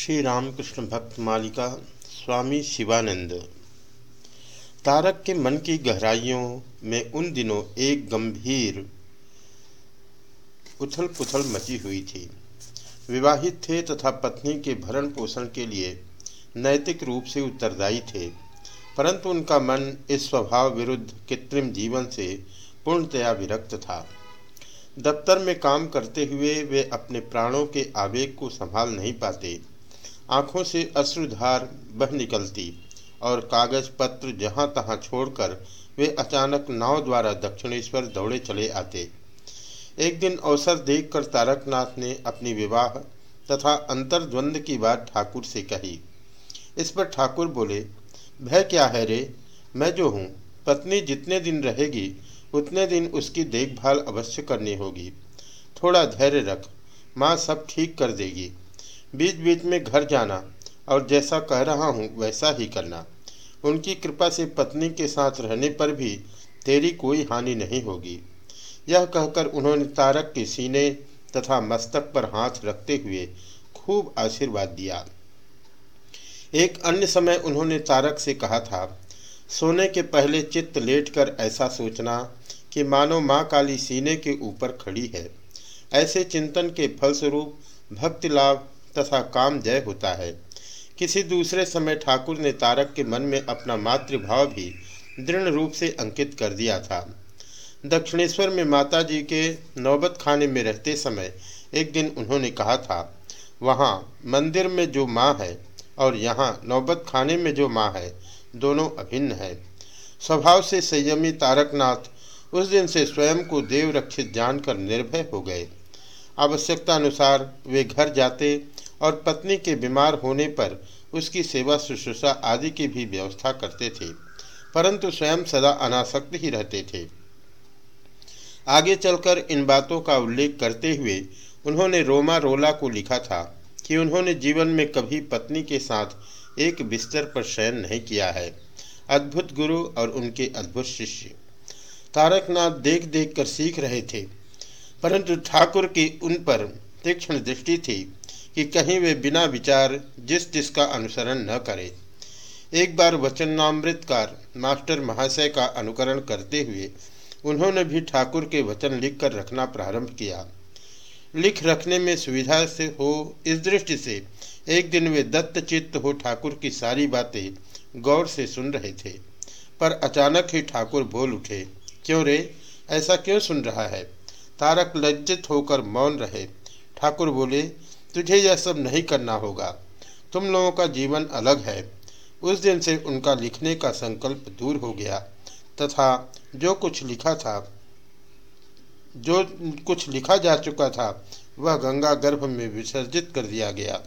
श्री रामकृष्ण भक्त मालिका स्वामी शिवानंद। तारक के मन की गहराइयों में उन दिनों एक गंभीर उथल पुथल मची हुई थी। विवाहित थे तथा पत्नी के भरण पोषण के लिए नैतिक रूप से उत्तरदायी थे, परंतु उनका मन इस स्वभाव विरुद्ध कृत्रिम जीवन से पूर्णतया विरक्त था। दफ्तर में काम करते हुए वे अपने प्राणों के आवेग को संभाल नहीं पाते आँखों से अश्रुधार बह निकलती और कागज़ पत्र जहाँ तहां छोड़कर वे अचानक नाव द्वारा दक्षिणेश्वर दौड़े चले आते। एक दिन अवसर देखकर तारकनाथ ने अपनी विवाह तथा अंतर्द्वंद की बात ठाकुर से कही। इस पर ठाकुर बोले, भय क्या है रे? मैं जो हूँ, पत्नी जितने दिन रहेगी, उतने दिन उसकी देखभाल अवश्य करनी होगी। थोड़ा धैर्य रख, माँ सब ठीक कर देगी। बीच बीच में घर जाना और जैसा कह रहा हूँ, वैसा ही करना। उनकी कृपा से पत्नी के साथ रहने पर भी तेरी कोई हानि नहीं होगी। यह कहकर उन्होंने तारक के सीने तथा मस्तक पर हाथ रखते हुए खूब आशीर्वाद दिया। एक अन्य समय उन्होंने तारक से कहा था, सोने के पहले चित्त लेटकर ऐसा सोचना कि मानो माँ काली सीने के ऊपर खड़ी है। ऐसे चिंतन के फलस्वरूप भक्ति लाभ तथा काम जय होता है। किसी दूसरे समय ठाकुर ने तारक के मन में अपना मातृभाव भी दृढ़ रूप से अंकित कर दिया था। दक्षिणेश्वर में माता जी के नौबत खाने में रहते समय एक दिन उन्होंने कहा था, वहाँ मंदिर में जो माँ है और यहाँ नौबत खाने में जो माँ है, दोनों अभिन्न है। स्वभाव से संयमी तारकनाथ उस दिन से स्वयं को देव रक्षित जानकर निर्भय हो गए। आवश्यकता अनुसार वे घर जाते और पत्नी के बीमार होने पर उसकी सेवा शुश्रूषा आदि की भी व्यवस्था करते थे, परंतु स्वयं सदा अनासक्त ही रहते थे। आगे चलकर इन बातों का उल्लेख करते हुए उन्होंने रोमा रोला को लिखा था कि उन्होंने जीवन में कभी पत्नी के साथ एक बिस्तर पर शयन नहीं किया है। अद्भुत गुरु और उनके अद्भुत शिष्य। तारकनाथ देख देख कर सीख रहे थे, परंतु ठाकुर की उन पर तीक्ष्ण दृष्टि थी। कि कहीं वे बिना विचार जिस जिसका अनुसरण न करे। एक बार वचनामृतकार मास्टर महाशय का अनुकरण करते हुए उन्होंने भी ठाकुर के वचन लिखकर रखना प्रारंभ किया। लिख रखने में सुविधा से हो, इस दृष्टि से एक दिन वे दत्तचित्त हो ठाकुर की सारी बातें गौर से सुन रहे थे। पर अचानक ही ठाकुर बोल उठे, क्यों रे? ऐसा क्यों सुन रहा है? तारक लज्जित होकर मौन रहे। ठाकुर बोले तुझे यह सब नहीं करना होगा। तुम लोगों का जीवन अलग है। उस दिन से उनका लिखने का संकल्प दूर हो गया, तथा जो कुछ लिखा था, जो कुछ लिखा जा चुका था, वह गंगा गर्भ में विसर्जित कर दिया गया।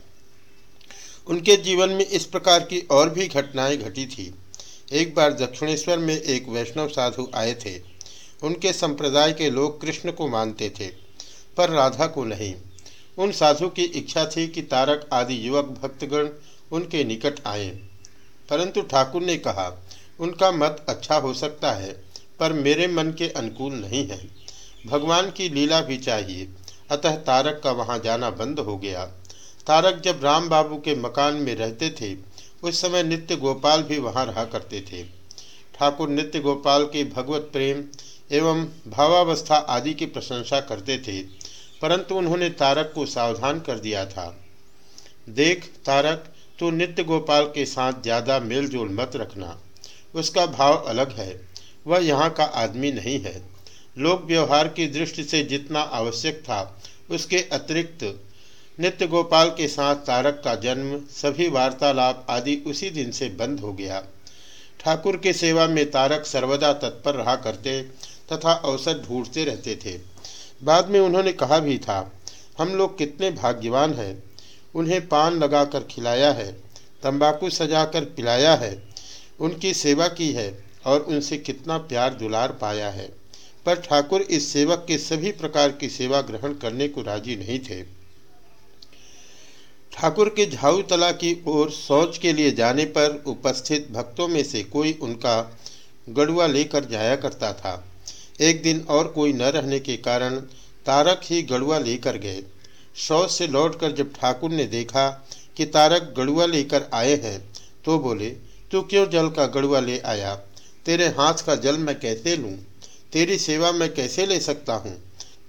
उनके जीवन में इस प्रकार की और भी घटनाएँ घटी थी। एक बार दक्षिणेश्वर में एक वैष्णव साधु आए थे। उनके संप्रदाय के लोग कृष्ण को मानते थे, पर राधा को नहीं। उन साधु की इच्छा थी कि तारक आदि युवक भक्तगण उनके निकट आए। परंतु ठाकुर ने कहा, उनका मत अच्छा हो सकता है, पर मेरे मन के अनुकूल नहीं है। भगवान की लीला भी चाहिए। अतः तारक का वहाँ जाना बंद हो गया। तारक जब राम बाबू के मकान में रहते थे, उस समय नित्य गोपाल भी वहाँ रहा करते थे। ठाकुर नित्य गोपाल के भगवत प्रेम एवं भावावस्था आदि की प्रशंसा करते थे। परंतु उन्होंने तारक को सावधान कर दिया था। देख, तारक, तू नित्य गोपाल के साथ ज़्यादा मेलजोल मत रखना। उसका भाव अलग है। वह यहाँ का आदमी नहीं है। लोक व्यवहार की दृष्टि से जितना आवश्यक था, उसके अतिरिक्त नित्य गोपाल के साथ तारक का जन्म, सभी वार्तालाप आदि उसी दिन से बंद हो गया। ठाकुर के सेवा में तारक सर्वदा तत्पर रहा करते तथा अवसर ढूंढते रहते थे। बाद में उन्होंने कहा भी था, हम लोग कितने भाग्यवान हैं। उन्हें पान लगाकर खिलाया है, तंबाकू सजाकर पिलाया है, उनकी सेवा की है और उनसे कितना प्यार दुलार पाया है। पर ठाकुर इस सेवक के सभी प्रकार की सेवा ग्रहण करने को राज़ी नहीं थे। ठाकुर के झाऊ तला की ओर शौच के लिए जाने पर उपस्थित भक्तों में से कोई उनका गड़ुआ लेकर जाया करता था। एक दिन और कोई न रहने के कारण तारक ही गड़ुआ लेकर गए। शौच से लौटकर जब ठाकुर ने देखा कि तारक गड़ुआ लेकर आए हैं तो बोले, तू क्यों जल का गड़ुआ ले आया? तेरे हाथ का जल मैं कैसे लूँ? तेरी सेवा मैं कैसे ले सकता हूँ?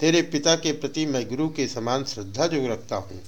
तेरे पिता के प्रति मैं गुरु के समान श्रद्धा जो रखता हूँ।